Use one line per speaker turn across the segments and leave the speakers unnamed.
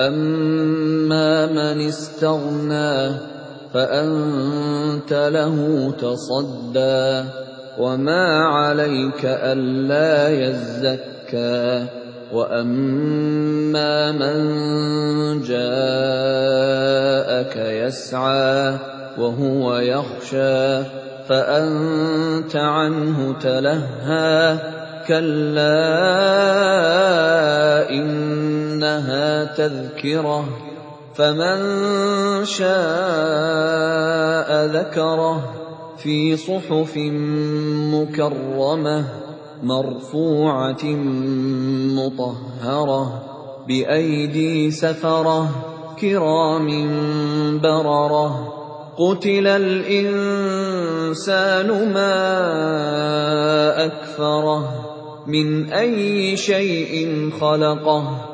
أَمَّا مَنِ اسْتَغْنَىٰ فَأَنتَ لَهُ تَصَدَّىٰ وَمَا عَلَيْكَ أَلَّا يَزَّكَّىٰ وَأَمَّا مَن جَاءَكَ يَسْعَىٰ وَهُوَ يَخْشَىٰ فَأَنتَ عَنْهُ تَلَهَّىٰ كَلَّا إِنَّهَا تَذْكِرَةٌ فَمَن شَاءَ ذَكَرَهُ فِي صُحُفٍ مُّكَرَّمَةٍ مَّرْفُوعَةٍ مُّطَهَّرَةٍ بِأَيْدِي سَفَرَةٍ كِرَامٍ بَرَرَةٍ. قُتِلَ الْإِنسَانُ مَا أَكْفَرَهُ مِنْ أَيِّ شَيْءٍ خَلَقَهُ.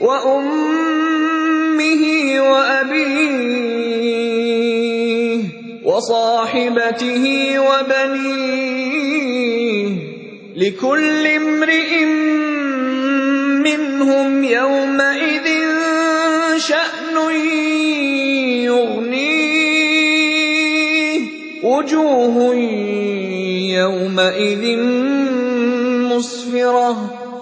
وَأُمِّهِ وَأَبِيهِ وَصَاحِبَتِهِ وَبَنِيهِ لِكُلِّ امْرِئٍ مِّنْهُمْ يَوْمَئِذٍ شَأْنٌ يُغْنِيهِ وُجُوهٌ يَوْمَئِذٍ مُّسْفِرَةٌ